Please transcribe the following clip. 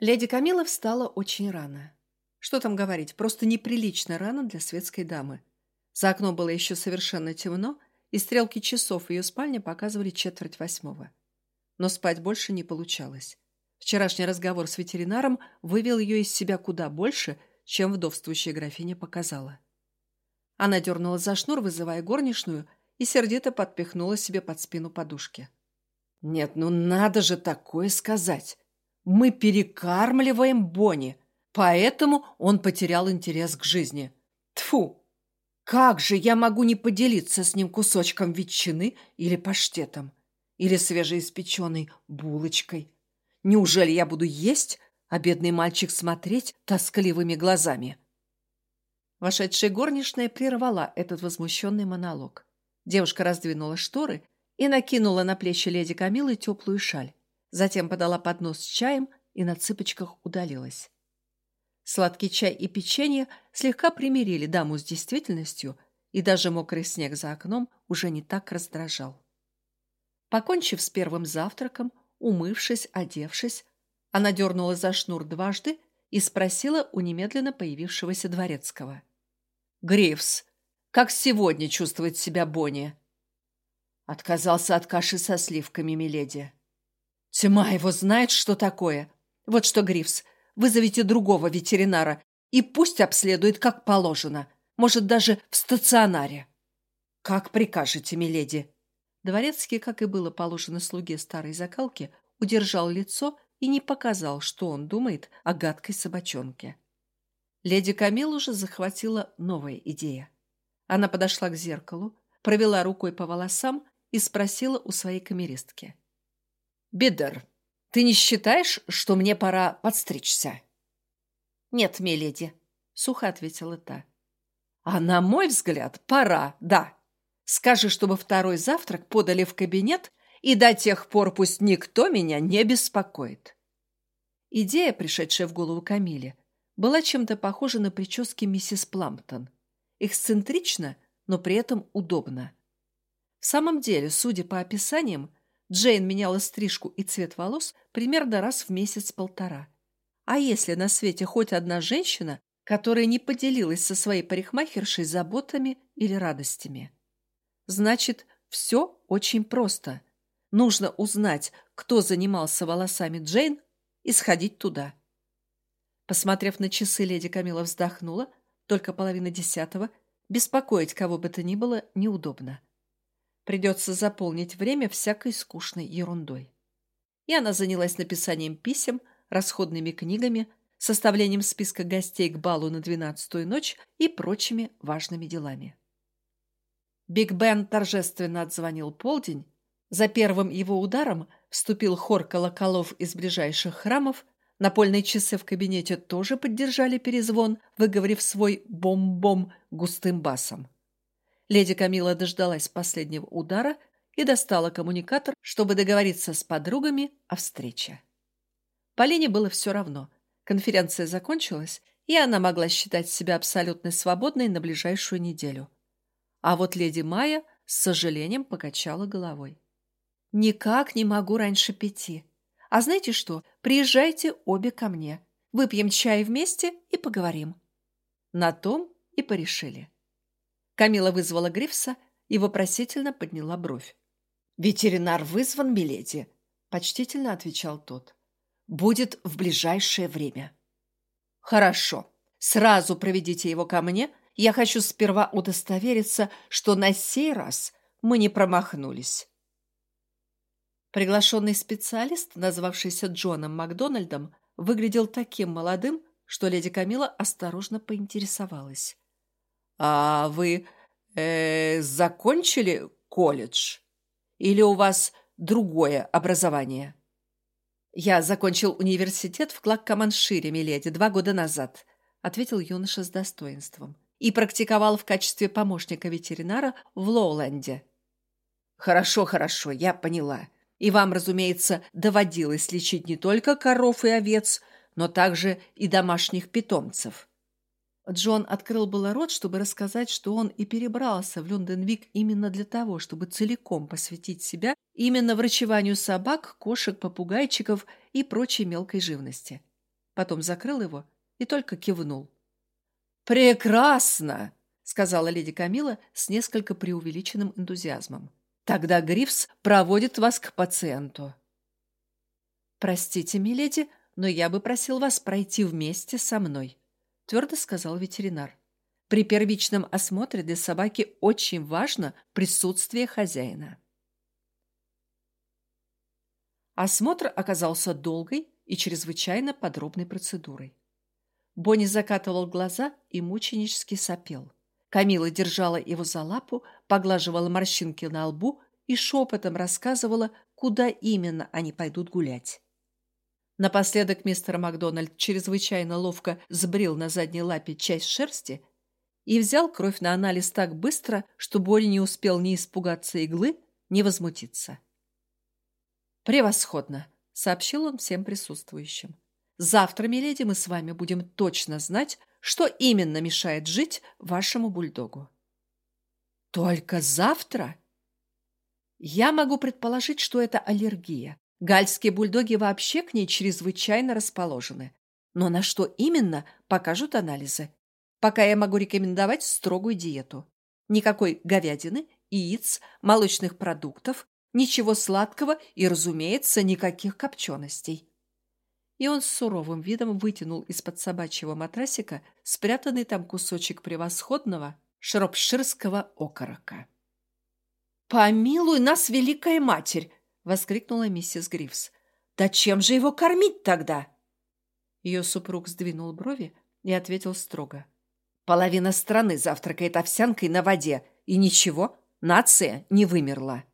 Леди Камила встала очень рано. Что там говорить, просто неприлично рано для светской дамы. За окном было еще совершенно темно, и стрелки часов в ее спальне показывали четверть восьмого. Но спать больше не получалось. Вчерашний разговор с ветеринаром вывел ее из себя куда больше, чем вдовствующая графиня показала. Она дернула за шнур, вызывая горничную, и сердито подпихнула себе под спину подушки. «Нет, ну надо же такое сказать! Мы перекармливаем Бонни, поэтому он потерял интерес к жизни. Тфу! Как же я могу не поделиться с ним кусочком ветчины или паштетом? Или свежеиспеченной булочкой? Неужели я буду есть, а бедный мальчик смотреть тоскливыми глазами? Вошедшая горничная прервала этот возмущенный монолог. Девушка раздвинула шторы и накинула на плечи леди Камилы теплую шаль. Затем подала поднос с чаем и на цыпочках удалилась. Сладкий чай и печенье слегка примирили даму с действительностью, и даже мокрый снег за окном уже не так раздражал. Покончив с первым завтраком, умывшись, одевшись, она дернула за шнур дважды и спросила у немедленно появившегося дворецкого. «Грифс, как сегодня чувствует себя Бонни?» Отказался от каши со сливками, миледи. Тьма его знает, что такое. Вот что, Грифс, вызовите другого ветеринара и пусть обследует, как положено. Может, даже в стационаре. Как прикажете, миледи. Дворецкий, как и было положено слуге старой закалки, удержал лицо и не показал, что он думает о гадкой собачонке. Леди Камил уже захватила новая идея. Она подошла к зеркалу, провела рукой по волосам и спросила у своей камеристки. Бидер, ты не считаешь, что мне пора подстричься? Нет, миледи, сухо ответила та. А на мой взгляд, пора, да. Скажи, чтобы второй завтрак подали в кабинет, и до тех пор пусть никто меня не беспокоит. Идея, пришедшая в голову Камиле, была чем-то похожа на прически миссис Пламптон. Эксцентрично, но при этом удобно. В самом деле, судя по описаниям, Джейн меняла стрижку и цвет волос примерно раз в месяц-полтора. А если на свете хоть одна женщина, которая не поделилась со своей парикмахершей заботами или радостями? Значит, все очень просто. Нужно узнать, кто занимался волосами Джейн, и сходить туда. Посмотрев на часы, леди Камила вздохнула, только половина десятого, беспокоить кого бы то ни было неудобно. Придется заполнить время всякой скучной ерундой. И она занялась написанием писем, расходными книгами, составлением списка гостей к балу на двенадцатую ночь и прочими важными делами. Биг Бен торжественно отзвонил полдень. За первым его ударом вступил хор колоколов из ближайших храмов. Напольные часы в кабинете тоже поддержали перезвон, выговорив свой бом-бом густым басом. Леди Камила дождалась последнего удара и достала коммуникатор, чтобы договориться с подругами о встрече. Полине было все равно. Конференция закончилась, и она могла считать себя абсолютно свободной на ближайшую неделю. А вот леди Майя с сожалением покачала головой. «Никак не могу раньше пяти. А знаете что, приезжайте обе ко мне. Выпьем чай вместе и поговорим». На том и порешили. Камила вызвала Грифса и вопросительно подняла бровь. «Ветеринар вызван, миледи», — почтительно отвечал тот. «Будет в ближайшее время». «Хорошо. Сразу проведите его ко мне. Я хочу сперва удостовериться, что на сей раз мы не промахнулись». Приглашенный специалист, назвавшийся Джоном Макдональдом, выглядел таким молодым, что леди Камила осторожно поинтересовалась. «А вы э, закончили колледж? Или у вас другое образование?» «Я закончил университет в Клаккаманшире, миледи, два года назад», ответил юноша с достоинством. «И практиковал в качестве помощника ветеринара в Лоуленде». «Хорошо, хорошо, я поняла. И вам, разумеется, доводилось лечить не только коров и овец, но также и домашних питомцев». Джон открыл было рот, чтобы рассказать, что он и перебрался в Люнденвик именно для того, чтобы целиком посвятить себя именно врачеванию собак, кошек, попугайчиков и прочей мелкой живности. потом закрыл его и только кивнул. «Прекрасно!» — сказала леди Камила с несколько преувеличенным энтузиазмом. «Тогда Грифс проводит вас к пациенту». «Простите, миледи, но я бы просил вас пройти вместе со мной», — твердо сказал ветеринар. «При первичном осмотре для собаки очень важно присутствие хозяина». Осмотр оказался долгой и чрезвычайно подробной процедурой. Бонни закатывал глаза и мученически сопел. Камила держала его за лапу, поглаживала морщинки на лбу и шепотом рассказывала, куда именно они пойдут гулять. Напоследок мистер Макдональд чрезвычайно ловко сбрил на задней лапе часть шерсти и взял кровь на анализ так быстро, что Бонни не успел ни испугаться иглы, ни возмутиться. «Превосходно!» — сообщил он всем присутствующим. «Завтра, миледи, мы с вами будем точно знать, что именно мешает жить вашему бульдогу». «Только завтра?» «Я могу предположить, что это аллергия. Гальские бульдоги вообще к ней чрезвычайно расположены. Но на что именно, покажут анализы. Пока я могу рекомендовать строгую диету. Никакой говядины, яиц, молочных продуктов, Ничего сладкого и, разумеется, никаких копченостей. И он с суровым видом вытянул из-под собачьего матрасика спрятанный там кусочек превосходного шропширского окорока. «Помилуй нас, Великая Матерь!» — воскликнула миссис Грифс. «Да чем же его кормить тогда?» Ее супруг сдвинул брови и ответил строго. «Половина страны завтракает овсянкой на воде, и ничего, нация не вымерла».